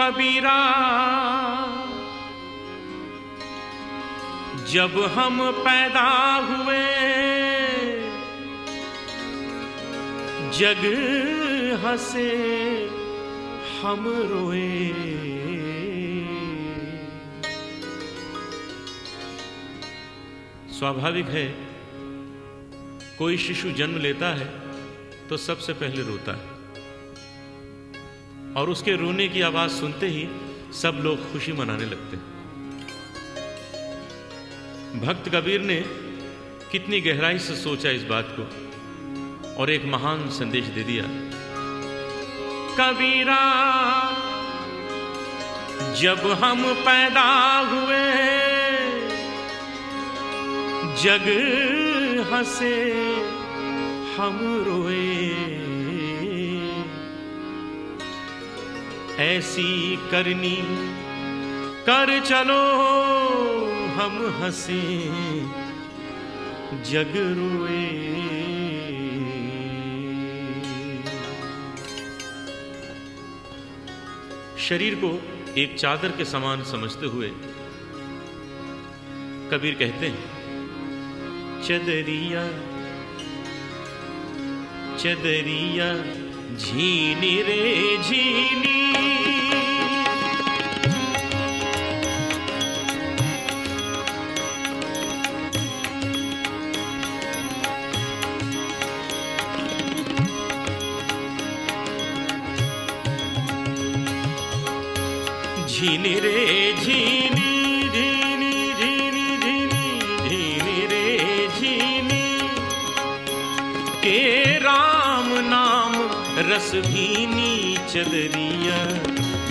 कबीरा। जब हम पैदा हुए, जग हंसे हम रोए। स्वाभाविक है, कोई शिशु जन्म लेता है तो सबसे पहले रोता है। और उसके रोने की आवाज़ सुनते ही सब लोग खुशी मनाने लगते हैं। भक्त कबीर ने कितनी गहराई से सोचा इस बात को और एक महान संदेश दे दिया। कबीरा, जब हम पैदा हुए, जग हंसे, हम रोए। ऐसी करनी। कर चलो, हम हंसे, जग रोए। शरीर को एक चादर के समान समझते हुए कबीर कहते हैं, चदरिया चदरिया, झीनी रे, झीनी। झीनी रे, झीनी झीनी झीनी झीनी झीनी रे, झीनी। के राम नाम रस भीनी चदरिया,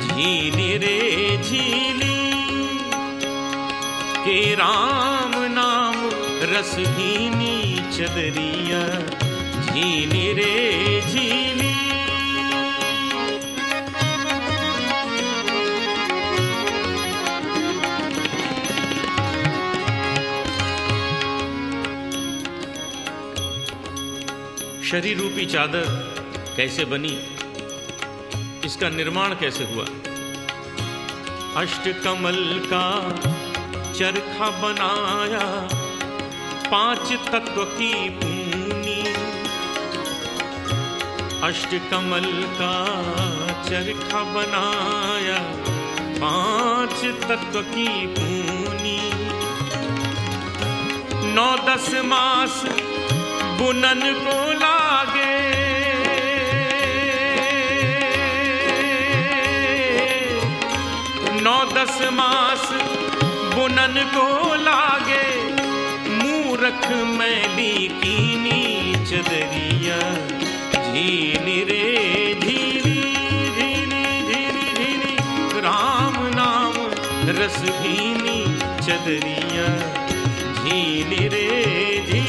झीनी रे, झीनी। के राम नाम रस भीनी चदरिया, झीनी रे, झीनी। शरीर रूपी चादर कैसे बनी? इसका निर्माण कैसे हुआ? अष्ट कमल का चरखा बनाया, पाँच तत्व की पूनी अष्ट कमल का चरखा बनाया, पाँच तत्व की पूनी नौ दस मास बुनन को लागे। नौ दस मास बुनन को लागे। मूरख मैली कीनी चदरिया झीनी रे झीनी झीनी झीनी झीनी राम नाम रस भीनी चदरिया झीनी रे झीनी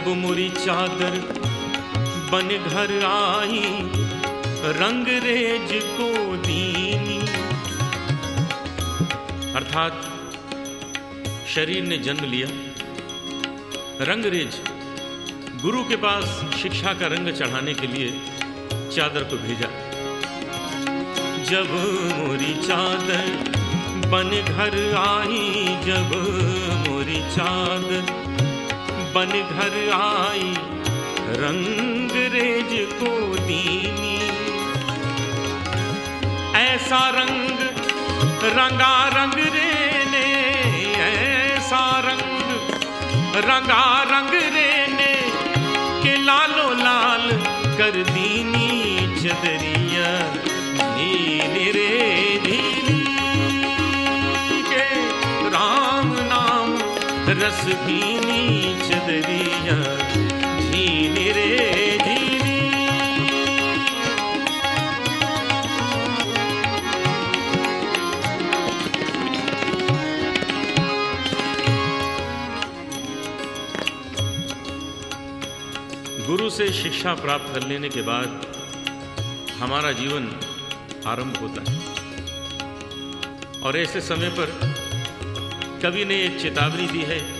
जब मुरी चादर बन घर आई, रंग रेज को दीनी। अर्थात शरीर ने जन्म लिया। रंगरेज गुरु के पास शिक्षा का रंग चढ़ाने के लिए चादर को भेजा। जब मोरी चादर बन घर आई, जब मोरी चादर बन घर आई, रंग रेज को दीनी। ऐसा रंग रंगा रंग रे ने ऐसा रंग रंगा रंग रे ने के लालो लाल कर दीनी चदरिया रे के राम नाम रस भीनी रे गुरु से शिक्षा प्राप्त कर लेने के बाद हमारा जीवन आरंभ होता है। और ऐसे समय पर कवि ने एक चेतावनी दी है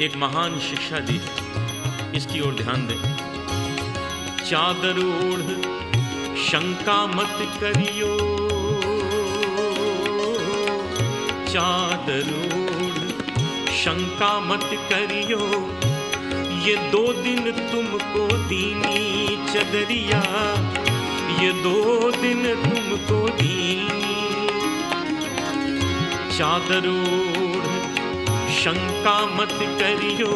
एक महान शिक्षा दी। है इसकी ओर ध्यान दें। चादर ओढ़, शंका मत करियो। चादर ओढ़, शंका मत करियो। ये दो दिन तुमको दीनी चदरिया। ये दो दिन तुमको दीनी। चादर ओढ़ शंका मत करियो।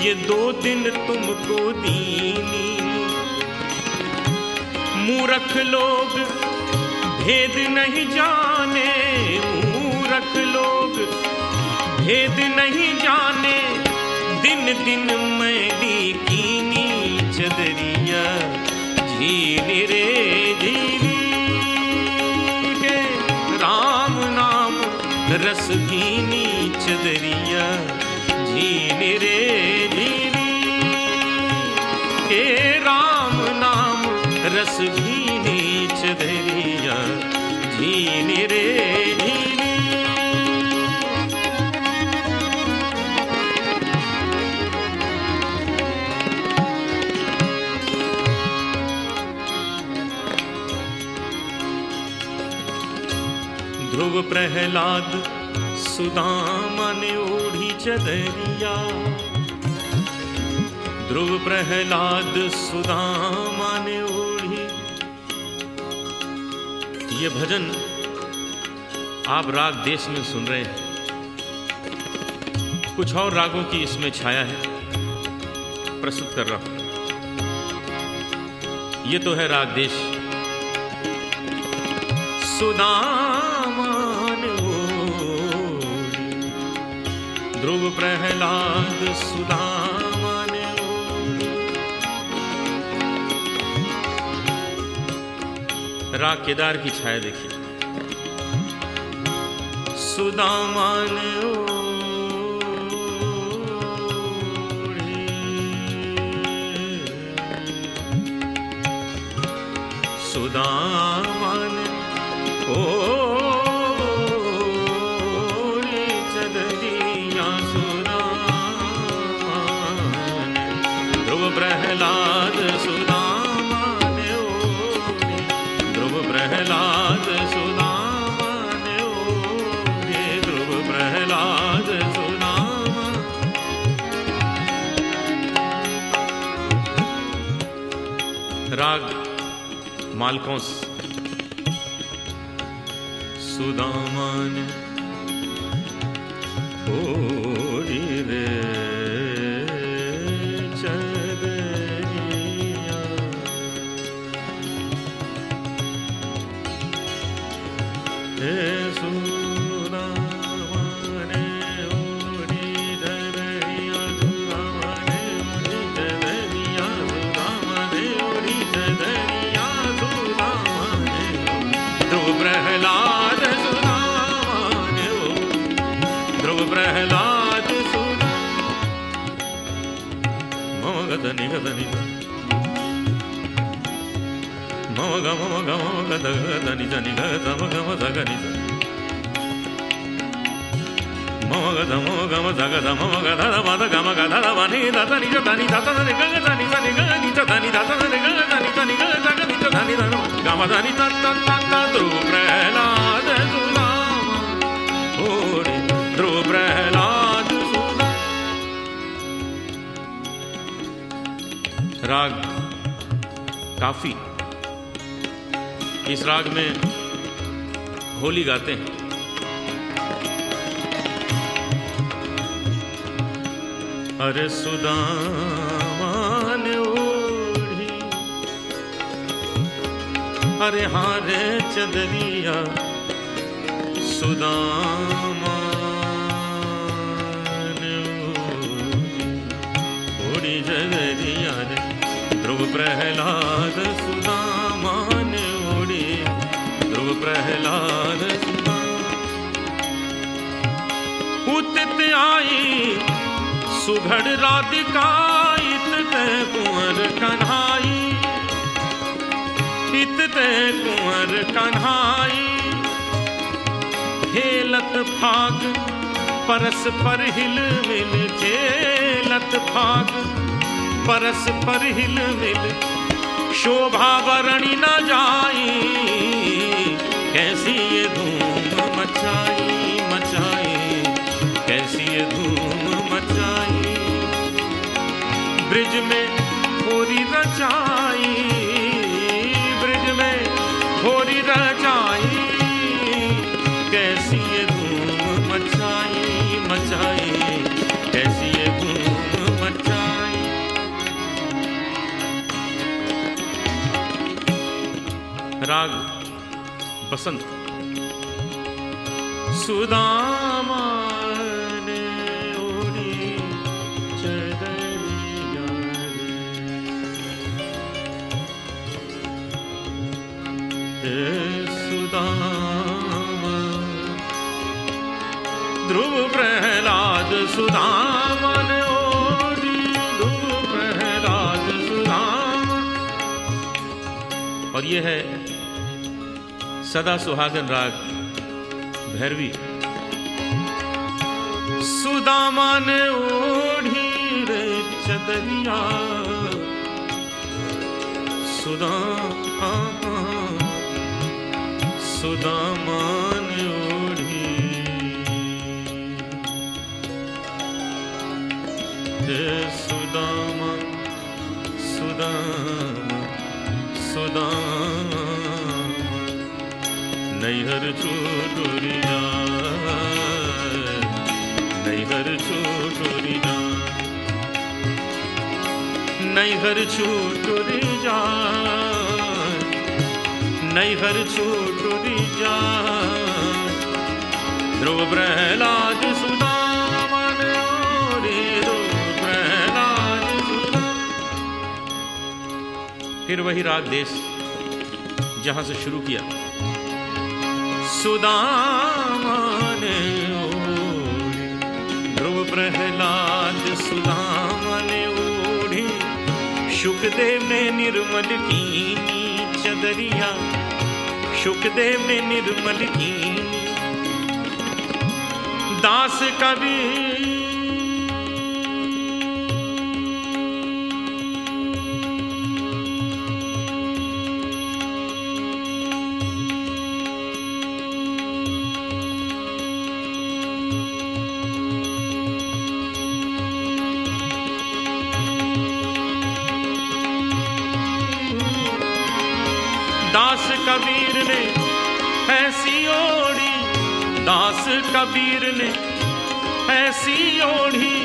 ये दो दिन तुमको दीनी। मूरख लोग भेद नहीं जाने, मूरख लोग भेद नहीं जाने। दिन दिन मैली कीनी चदरिया, झीली रे झीली रस भीनी चदरिया झीली रे झीली के राम नाम रस भीनी चदरिया झीन रे ध्रुव प्रहलाद सुदामा ने ओढ़ी चदरिया। ध्रुव प्रहलाद सुदामा ने ओढ़ी। ये भजन आप राग देश में सुन रहे हैं। कुछ और रागों की इसमें छाया है। प्रस्तुत कर रहा हूँ। ये तो है राग देश। सुदामान ध्रुव प्रहलाद सुदाम। राग केदार की छाया देखिए सुदामान ओढ़ी। प्रहलाद सुदामान ओढ़ी ध्रुव प्रहलाद सुदामान राग मालकोस। सुदामान ओरी मम गद निगद निग मम ग मम ग मम गद गद निज निग गम गम जग निज मम गद मम गम जग द मम गद द मद गम गद द मनि द द निज द नि द द नि ग द नि द नि ग नि द द नि द द नि ग द नि द नि काफ़ी इस राग में होली गाते हैं। अरे सुदामान ओढ़ी। अरे हारे चदरिया, सुदामान ओढ़ी। चदरिया रे प्रहलाद सुदामान ओढ़ी ध्रुव प्रहलाद उतित आई सुघड़ राधिका इत कुंवर कन्हाई इत कुंवर कन्हाई खेलत फाग परस पर हिल मिल खेलत फाग परस पर हिल मिल, शोभा वरणी न जाई। कैसी ये धूम मचाई मचाई। कैसी ये धूम मचाई। ब्रिज में पूरी रचाई। सुदामा रे। हे सुदामा ध्रुव प्रहलाद सुदामा ध्रुव प्रहलाद सुदामा और ये है सदा सुहागन राग, भैरवी। सुदामान ओढ़ी रे चदरिया। सुदा सुदामान ओढ़ी। रे सुदामा सुदामा सुदामा नैहर छोटोरी जा नैहर छोटोरी जा नैहर छोटोरी जा नैहर छोटोरी जा ध्रुव प्रहलाद फिर वही राग देश, जहाँ से शुरू किया। सुदामन ध्रुव प्रहलाद सुदामन ओढ़ी। सुखदेव ने निर्मल की चदरिया। सुखदेव ने निर्मल की। दास कबीर दास कबीर ने ऐसी ओढ़ी, दास कबीर ने ऐसी ओढ़ी,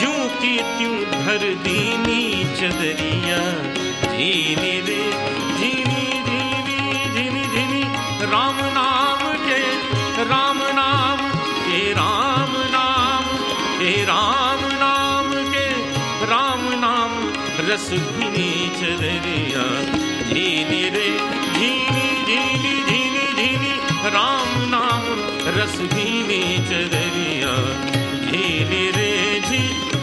जू की त्यों भर दीनी चदरिया। जीनी रे जीनी जीनी जीनी जीनी राम नाम के, राम नाम के, राम नाम के, राम नाम के, राम नाम रस चदरिया। ीरे धीरि धीरि राम नाम रस रश्मि च दीरे